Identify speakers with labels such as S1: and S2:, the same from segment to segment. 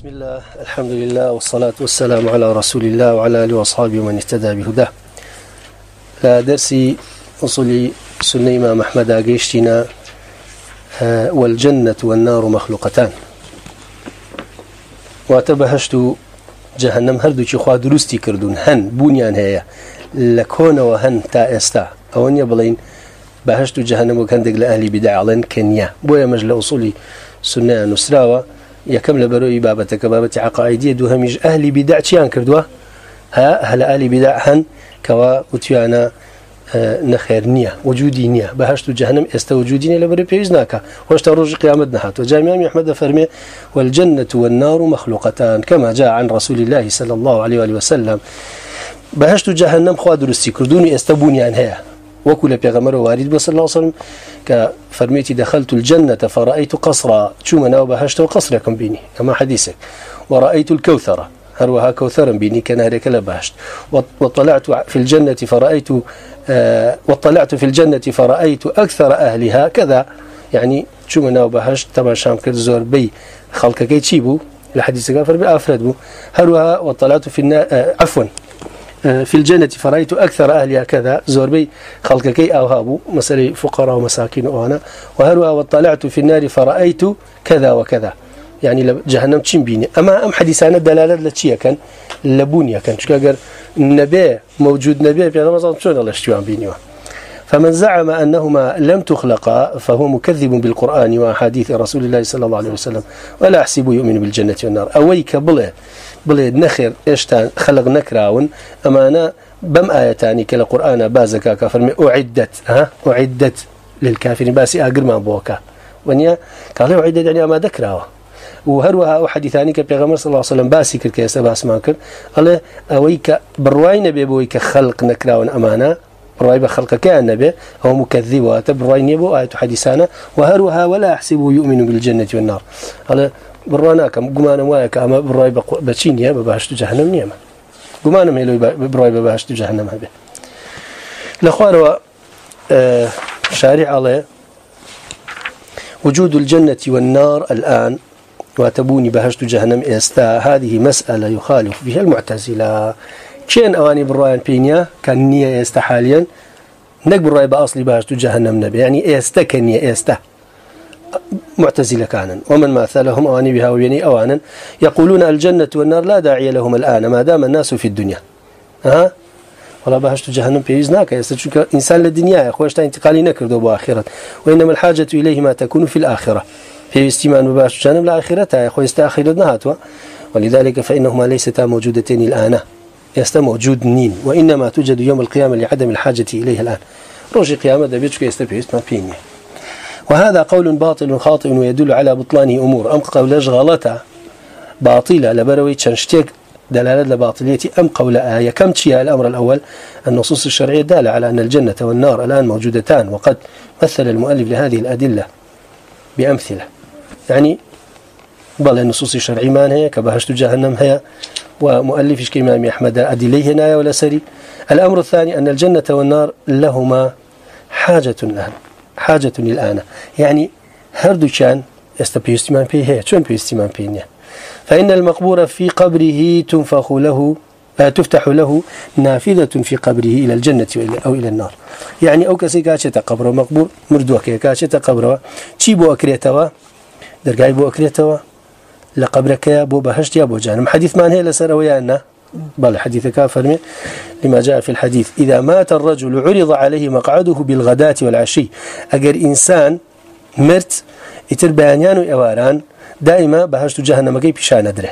S1: بسم الله الحمد لله والصلاة والسلام على رسول الله وعلى آله وأصحابه ومن اهتدى بهداه. درسي أصلي سنة إمام محمد أقيشتنا آه، والجنة والنار مخلوقتان. واتبهشت جهنم هردو چی خواه درستی کردون. هن بونیان هیا لکون و هن تا استا اون یا بلین بهشت و جهنم و کندگ لأهلی بدعالن کنیا بویا مجل اصولی سنة نسراوه يا كم بەرەوەی بابتي عقائدية عقاعدی أهلي هەمیش ئەهلی بیدا ها هل أهلي بدع هن كوا وتيانا آه، نخير نییە وجودي نییە. بهشت جهنم و جەهنم ئێستا وجودی نیە لەبەر پێویست ناکە. هۆشتا ڕۆژ قیامەت نەهاتەوە والجنة والنار مخلوقتان كما جاء عن رسول الله صلى الله عليه وآله وسلم. بهشت جهنم خوا درستی کردوونی استبوني بوونیان وكل بيغمر وارد صلى الله عليه وسلم كفرميتي دخلت الجنة فرأيت قصرا شو منا وبهشت وقصركم بيني كما حديثك ورأيت الكوثرة هروها كوثرا بيني كان هذا كلا بهشت وطلعت في الجنة فرأيت وطلعت في الجنة فرأيت أكثر أهلها كذا. يعني شو منا وبهشت تبع شام كرزور بي خلقك يتشيبو الحديث قال فربي أفرد بو هروها وطلعت في النا... آه، عفوا. آه، في الجنة فرأيت أكثر أهلها كذا زوربي خلق كي أوهابو مسألة فقراء ومساكين وأنا. وهلوها وطلعت في النار فرأيت كذا وكذا. يعني جهنم تشين بيني. أما أم حديثان الدلالة لتشيه كان؟ لبونيا كان. شكا قال النبي موجود نبي في هذا مصدر شون الله اشتوان بينيوه فمن زعم أنهما لم تخلقا فهو مكذب بالقرآن وأحاديث رسول الله صلى الله عليه وسلم. ولا أحسب يؤمن بالجنة والنار. أويك بله بلي نخير اشتا خلق نكراون امانا بم ايتاني كلا قرانا بازكا كفرمي اعدت ها؟ اعدت للكافرين باس اقر ما بوكا ونيا قال اعدت يعني ما ذكرها وهروها احد ثاني كبيغمر صلى الله عليه وسلم باسي كلك يا سبع اسماك قال اويك برواين بيبويك خلق نكراون امانا رايب خلق كان نبي هو مكذب وتبرين يبو ايت حديثانا وهروها ولا احسب يؤمن بالجنة والنار. قال بڕوانە کەم گومانم وایە کە ئەمە بڕای بەچی نيما بە باشت جاهنم نییەمە گومانم هێلوی بڕای بە باشت جاهنم هەبێ. لە خوارەوە آه، شاری ئاڵێ وجود الجنة والنار الآن واتبوني بهشت جهنم إستا. هذه مسألة يخالف بها المعتزلة. كين أواني بالرأيان بينيا؟ كان نية إستا حاليا. نك بالرواية بأصلي بهشت جهنم نبي. يعني إستا كان نية إستا. معتزلة كان ومن ماثلهم أواني بها ويني أوانا يقولون الجنة والنار لا داعي لهم الآن. ما دام الناس في الدنيا. ها ولا بهشت جهنم بيز ناك يستشك إنسان للدنيا خوشت انتقالي نكردو بآخرة وإنما الحاجة إليه ما تكون في الآخرة. في استيمان بهشت جهنم لآخرتها يا يستأخير استأخرنا ولذلك فإنهما ليستا موجودتين الآن. يستا موجود نين وإنما توجد يوم القيامة لعدم الحاجة إليه الآن. روجي قيامة دبيتشك يستبيت ما بيني. وهذا قول باطل خاطئ ويدل على بطلانه أمور. أم قول أشغالته باطلة لبروي تشنشتك دلالة لباطلية أم قول آية كم تشياء الأمر الأول النصوص الشرعية دالة على أن الجنة والنار الآن موجودتان وقد مثل المؤلف لهذه الأدلة بأمثلة. يعني بل النصوص الشرعية ما هي؟ كبهشت جهنم هي. ومؤلف كما أحمد أدليه هنا ولا سري. الأمر الثاني أن الجنة والنار لهما حاجة لها. حاجة للآن. يعني هر دوشان استبيستمان فيه شون بيستمان فيه فإن المقبور في قبره تنفخ له آه، تفتح له نافذة في قبره إلى الجنة أو إلى النار. يعني أو كسي كاشة قبره مقبور مردوك كاشة قبره چي بو أكريتوا درقاي بو أكريتوا لقبرك يا بو بهشت يا بو جانم؟ حديث ما نهي لسر ويانا بل حديث كافر لما جاء في الحديث إذا مات الرجل عرض عليه مقعده بالغداة والعشي. أجر إنسان مرت يتر بيانيان وإواران دائما بهشت جهنم كي بشان أدره.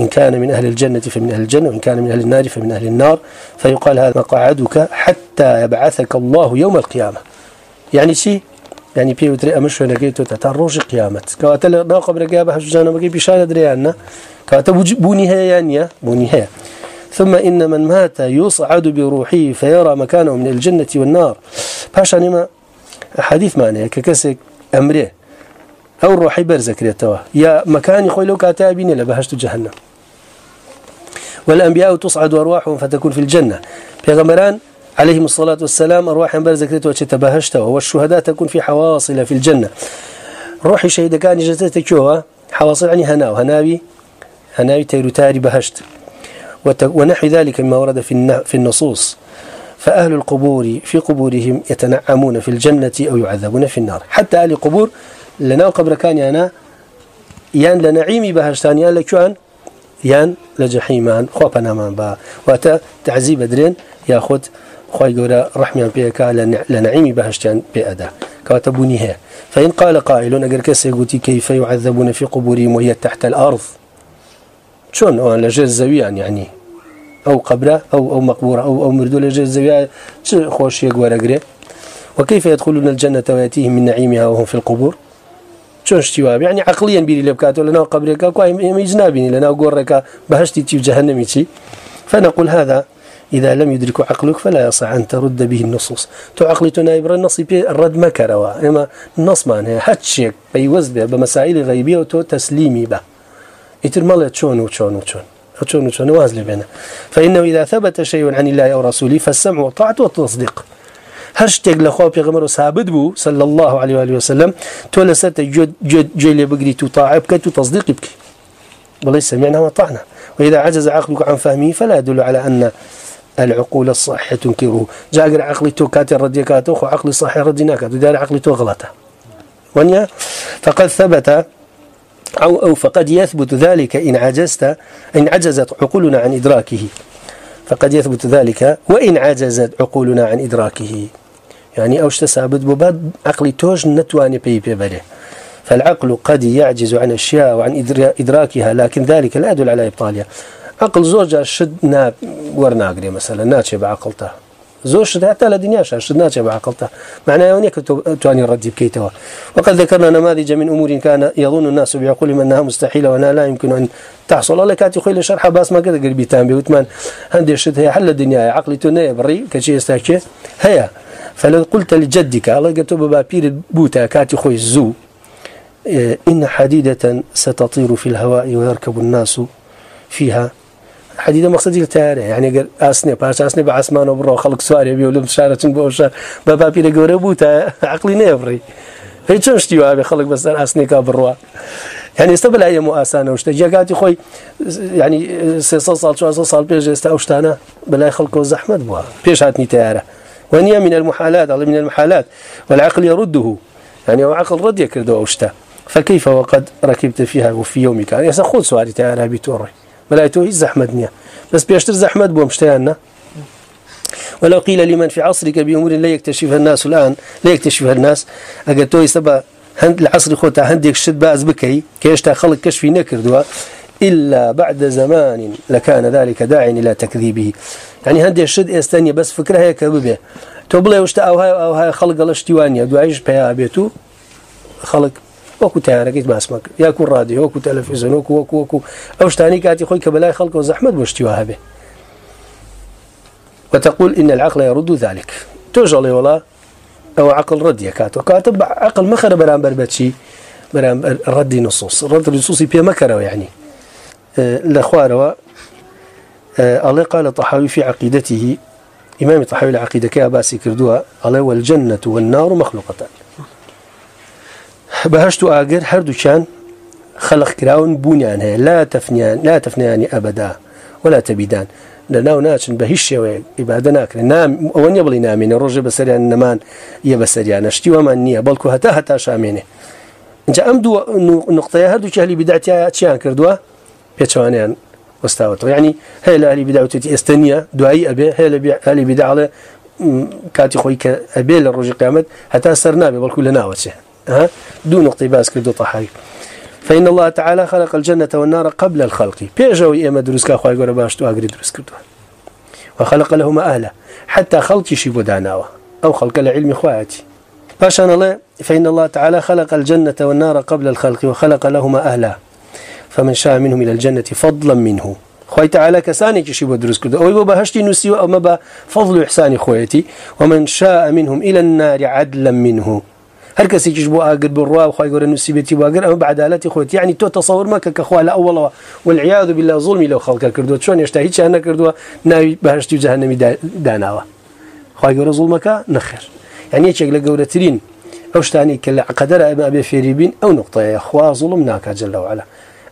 S1: إن كان من أهل الجنة فمن أهل الجنة وإن كان من أهل النار فمن أهل النار. فيقال هذا مقعدك حتى يبعثك الله يوم القيامة. يعني شيء يعني بي وتري أمشو نكيتو تتروج قيامت. كواتل ناقب رقابه حجانا بقي بشان ادري عنا كواتب بوني هي يعني بوني هي ثم إن من مات يصعد بروحه فيرى مكانه من الجنة والنار. باش أنما حديث معنى ككسك أمره. أو روحي برزك ريتوا. يا مكان يخوي لو كاتابين لبهشت جهنم. والأنبياء تصعد أرواحهم فتكون في الجنة. بيغمران عليهم الصلاة والسلام أرواحهم برزك ريتوا تبهشتوا والشهداء تكون في حواصل في الجنة. روحي شهيدة كان جزتك حواصل يعني هناو. هناوي هناوي تيروتاري بهشت. ونحو ذلك مما ورد في في النصوص. فأهل القبور في قبورهم يتنعمون في الجنة أو يعذبون في النار. حتى أهل القبور لنا قبر كان يانا يان لنعيم بهشتان يان لكوان يان لجحيمان خوابنا من با. وأتا تعذيب درين ياخد خوي قولا رحمي بيكا لنعيم بهشتان بأدا كواتبوني هي. فإن قال قائل أقر كيف يعذبون في قبورهم وهي تحت الأرض؟ شون أو لجل زويان يعني أو قبره أو أو مقبوره أو أو مردو لجل زويان شو خوش يقوى غري وكيف يدخلون الجنة ويأتيهم من نعيمها وهم في القبور؟ شون اشتواب يعني عقليا بيري لبكات لنا قبرك اكو يجنابني لنا قرك بهشتي تي جهنم تي فنقول هذا إذا لم يدرك عقلك فلا يصح أن ترد به النصوص. تعقل تنايبر النص الرد مكروا إما النص معنى هاتشيك بيوز به بمسائل غيبية وتسليمي به يترمل تشون وتشون وتشون. وتشون وتشون وازل بينا. فإنه إذا ثبت شيء عن الله أو رسوله فالسمع والطاعة والتصديق. هرشتك لخو بيغمر ثابت بو صلى الله عليه وآله وسلم تولست جد جد جيل بقري تطاعبك تتصديقك والله سمعنا وطعنا. وإذا عجز عقلك عن فهمه فلا يدل على أن العقول الصحيحة تنكره. جاء عقلي تو كاتر وعقلي عقلي صحيح رديناك دار عقلي تو غلطة. ونيا؟ فقد ثبت أو, أو فقد يثبت ذلك إن, عجزت إن عجزت عقولنا عن إدراكه. فقد يثبت ذلك وإن عجزت عقولنا عن إدراكه. يعني أوش تسابد بباد عقل توج نتواني بي بي بي فالعقل قد يعجز عن أشياء وعن إدراكها لكن ذلك لا يدل على إبطالها. عقل زوجة شد ناب ورناقري مثلا ناتشي بعقلته. زوج حتى لا دنيا شدنا جمع عقلته معناه يونيك تواني الرد بكيتوا وقد ذكرنا نماذج من أمور كان يظن الناس بعقولهم أنها مستحيلة وأنها لا يمكن أن تحصل. الله كاتي خيل شرحه باس ما قد قلبي تام بي هندي شد هي حل الدنيا. عقلي تنيا بري كشي استاكي هيا فلو قلت لجدك الله قلت بابير بوتا كاتي خوي زو. إيه، إن حديدة ستطير في الهواء ويركب الناس فيها. حديده مقصدي التاريخ يعني قال اسني باش اسني بعثمان وبرو خلق سواري بيقول مشارتين بوشا بابا بيري غربوتا عقلي نيفري هيك شتي وابي خلق بس اسني كبروا يعني استبل هي مؤاسانه وشتا جاكاتي خوي يعني سي صال شو صال بيج استاوشتانا بلا خلقوا زحمه بوا بيش هاتني تارة وهي من المحالات الله من المحالات. والعقل يرده. يعني هو عقل رد يكردو وشتا فكيف وقد ركبت فيها وفي يومك؟ يعني سأخذ سواري تياره بتوري ملائته هي زحمت نیه بس بيشتر زحمت بوم شتیان ولو قيل لمن في عصرك بأمور لا يكتشفها الناس الآن لا يكتشفها الناس. أقل توي سبا هند العصر خوتا هنديك شد باز بكي كيشتا خلق كشفي نكر نكردوا إلا بعد زمان لكان ذلك داعي إلى تكذيبه يعني هندي شد إستانية بس فكرة هي تو بلا وشتا أو هاي أو هاي خلق الاشتوانية عيش بها بيتو خلق وكو تياركيت باسمك يا كو راديو وكو تلفزيون وكو وكو وكو أو شتاني كاتي خوي كبلاي خلق وزحمة بوشتيوها به وتقول إن العقل يرد ذلك. توجلي ولا أو عقل رد يكات وكاتب عقل مخر برام بربتشي برام رد نصوص. رد نصوص بيا مكره يعني الأخوار الله قال طحاوي في عقيدته إمام طحاوي العقيدة كأباسي كردوها الله والجنة والنار مخلوقتان بهشت و آگر هر دوشان خلق كراون بونيان هي لا تفنيان لا تفنيان أبدا ولا تبيدان لناو ناشن بهش عبادنا كن نام وان يبلي نامين رجع بسريان نمان يبسريان اشتي وما نيه بلكو هتا هتا شامينه جاء ام دو نقطه هردو شهلي بدعتها تشان كردوا بيتوانيان واستوت يعني هي أهل بدعه استنيه دعي ابي هي أهل بدعه كاتي خويك ابي للرجع قيامت حتى سرنا بل كلنا وشه ها؟ دون اقتباس كدو طحاي فإن الله تعالى خلق الجنة والنار قبل الخلق. بيجوي إما دروسكا خواهي يقول باشتو أقري دروس كدو وخلق لهما أهلا حتى خلق شي بداناوة أو خلق العلم خواتي فاشان الله فإن الله تعالى خلق الجنة والنار قبل الخلق وخلق لهما أهلا فمن شاء منهم إلى الجنة فضلا منه. خوي تعالى كساني كشي بدرس كده أو بهشتي نسي أو ما فضل احسان خويتي ومن شاء منهم إلى النار عدلا منه. هر کس چې بو اگر بو روا خو ګور نو سیبتی واګر أو بعدالتي خو یعنی تو تصور ما ک خو لا اول والعياذ بالله ظلم لو خلق کردو چون یشته هیڅ نه کردو نه بهشت جهنمی داناوه خو ګور ظلم ک نه خیر یعنی چې له ګورترین أو شتانی ک قدر ابا ابي فيريبين أو نقطه اخوا ظلمناك جل وعلا.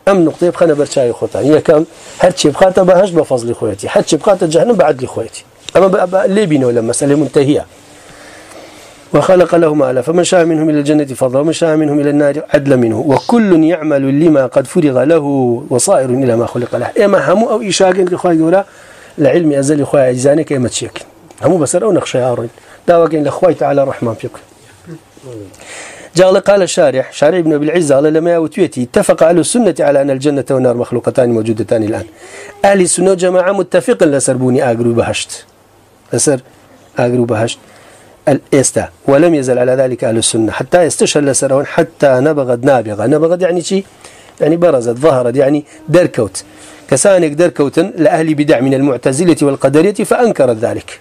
S1: ام نقطه بخنا برشاي خوتان یا کم هر شي بخاته بهش بفضل خويتي هر شي بخاته جهنم بعد لي اما ليه بينه ولا مساله منتهيه وخلق لهم علا فمن شاء منهم إلى الجنة فضل ومن شاء منهم إلى النار عدل منه. وكل يعمل لما قد فرغ له وصائر إلى ما خلق له. إما همو أو إشاق كخواه يقول لعلم أزل إخواه عجزاني كيما تشيك همو بسر أو نخشى آرين داوكين لأخواه تعالى الرحمن فيك جعل قال الشارح شارح ابن أبي العزة قال لما يوتيتي اتفق أهل السنة على أن الجنة والنار مخلوقتان موجودتان الآن. أهل السنة جماعة متفقا لسربوني أقرب بهشت. لسر أقرب بهشت. الاستا ولم يزل على ذلك أهل السنة. حتى استشهد سرون حتى نبغت نابغة. نبغت يعني شيء يعني برزت ظهرت يعني دركوت. كسانك دركوت لأهل بدع من المعتزلة والقدرية فأنكرت ذلك.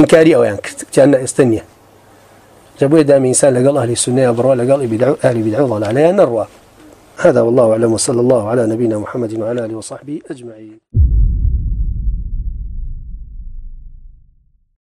S1: إنكاري أو انكرت كان استنيه جابوا دائما إنسان لقى أهل السنة ابرا قال بدع أهل بدع ضل عليها نروى هذا والله أعلم وصلى الله على نبينا محمد وعلى آله وصحبه أجمعين.